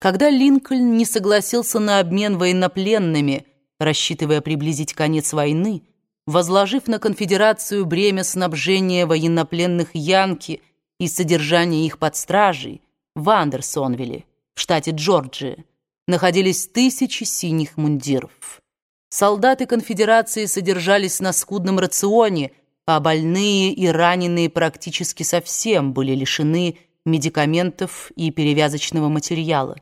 Когда Линкольн не согласился на обмен военнопленными, рассчитывая приблизить конец войны, возложив на конфедерацию бремя снабжения военнопленных Янки и содержания их под стражей, в Андерсонвилле, в штате Джорджия, находились тысячи синих мундиров. Солдаты конфедерации содержались на скудном рационе, а больные и раненые практически совсем были лишены медикаментов и перевязочного материала.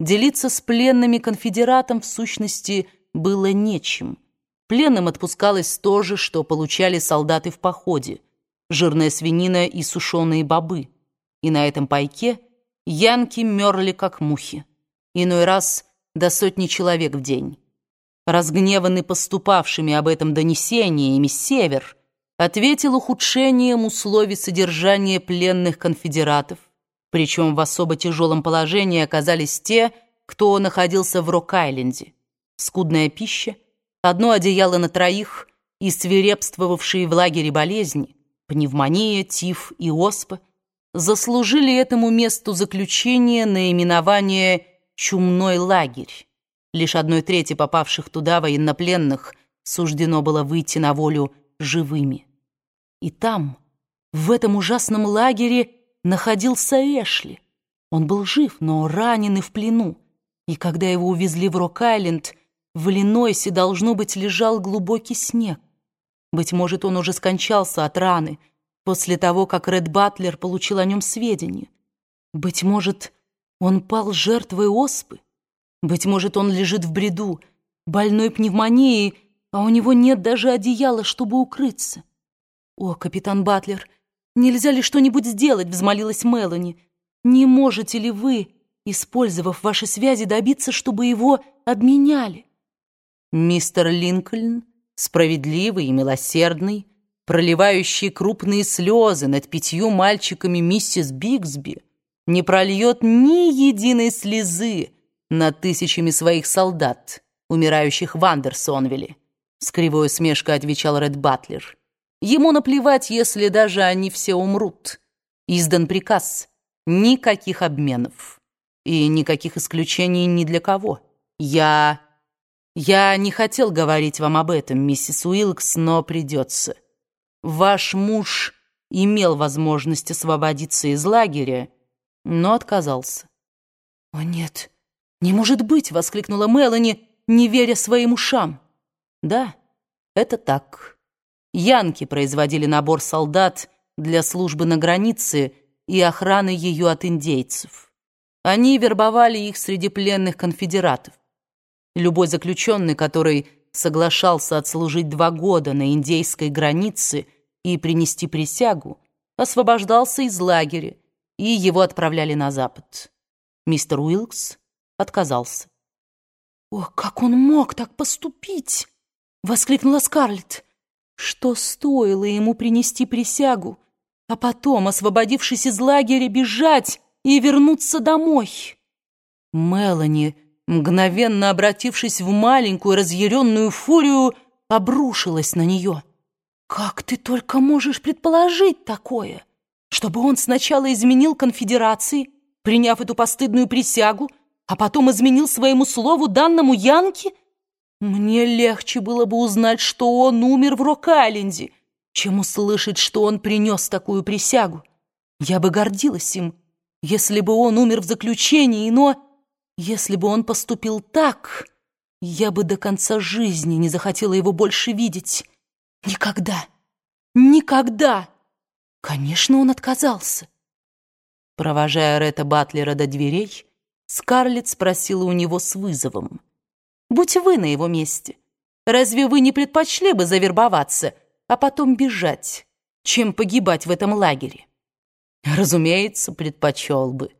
Делиться с пленными конфедератом в сущности было нечем. Пленным отпускалось то же, что получали солдаты в походе – жирная свинина и сушеные бобы. И на этом пайке янки мерли, как мухи. Иной раз до сотни человек в день. Разгневанный поступавшими об этом донесениями Север ответил ухудшением условий содержания пленных конфедератов, причем в особо тяжелом положении оказались те, кто находился в Рок-Айленде. Скудная пища, одно одеяло на троих и свирепствовавшие в лагере болезни, пневмония, тиф и оспа, заслужили этому месту заключения наименование «чумной лагерь». Лишь одной трети попавших туда военнопленных суждено было выйти на волю живыми. И там, в этом ужасном лагере, находился Эшли. Он был жив, но ранен и в плену. И когда его увезли в Рок-Айленд, в Иллинойсе, должно быть, лежал глубокий снег. Быть может, он уже скончался от раны после того, как Ред Батлер получил о нем сведения. Быть может, он пал жертвой оспы. Быть может, он лежит в бреду, больной пневмонией, а у него нет даже одеяла, чтобы укрыться. «О, капитан Батлер!» «Нельзя ли что-нибудь сделать?» — взмолилась Мелани. «Не можете ли вы, использовав ваши связи, добиться, чтобы его обменяли?» Мистер Линкольн, справедливый и милосердный, проливающий крупные слезы над пятью мальчиками миссис Бигсби, не прольет ни единой слезы над тысячами своих солдат, умирающих в Андерсонвилле. С кривой усмешкой отвечал Ред Батлер. Ему наплевать, если даже они все умрут. Издан приказ. Никаких обменов. И никаких исключений ни для кого. Я... Я не хотел говорить вам об этом, миссис Уилкс, но придется. Ваш муж имел возможность освободиться из лагеря, но отказался. «О, нет, не может быть!» — воскликнула Мелани, не веря своим ушам. «Да, это так». Янки производили набор солдат для службы на границе и охраны ее от индейцев. Они вербовали их среди пленных конфедератов. Любой заключенный, который соглашался отслужить два года на индейской границе и принести присягу, освобождался из лагеря, и его отправляли на запад. Мистер Уилкс отказался. «О, как он мог так поступить!» — воскликнула Скарлетт. Что стоило ему принести присягу, а потом, освободившись из лагеря, бежать и вернуться домой? Мелани, мгновенно обратившись в маленькую разъяренную фурию, обрушилась на нее. «Как ты только можешь предположить такое? Чтобы он сначала изменил конфедерации, приняв эту постыдную присягу, а потом изменил своему слову данному Янке?» Мне легче было бы узнать, что он умер в Рок-Айленде, чем услышать, что он принес такую присягу. Я бы гордилась им, если бы он умер в заключении, но если бы он поступил так, я бы до конца жизни не захотела его больше видеть. Никогда, никогда. Конечно, он отказался. Провожая Ретта Батлера до дверей, Скарлетт спросила у него с вызовом. Будь вы на его месте, разве вы не предпочли бы завербоваться, а потом бежать, чем погибать в этом лагере? Разумеется, предпочел бы,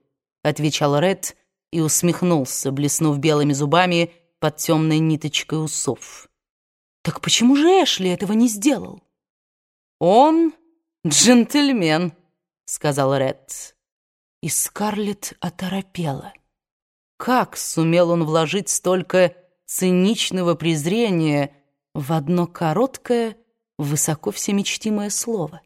отвечал Ред и усмехнулся, блеснув белыми зубами под темной ниточкой усов. Так почему же Эшли этого не сделал? Он джентльмен, сказал Ред. И Скарлетт оторопела. Как сумел он вложить столько циничного презрения в одно короткое, высоко всемечтимое слово.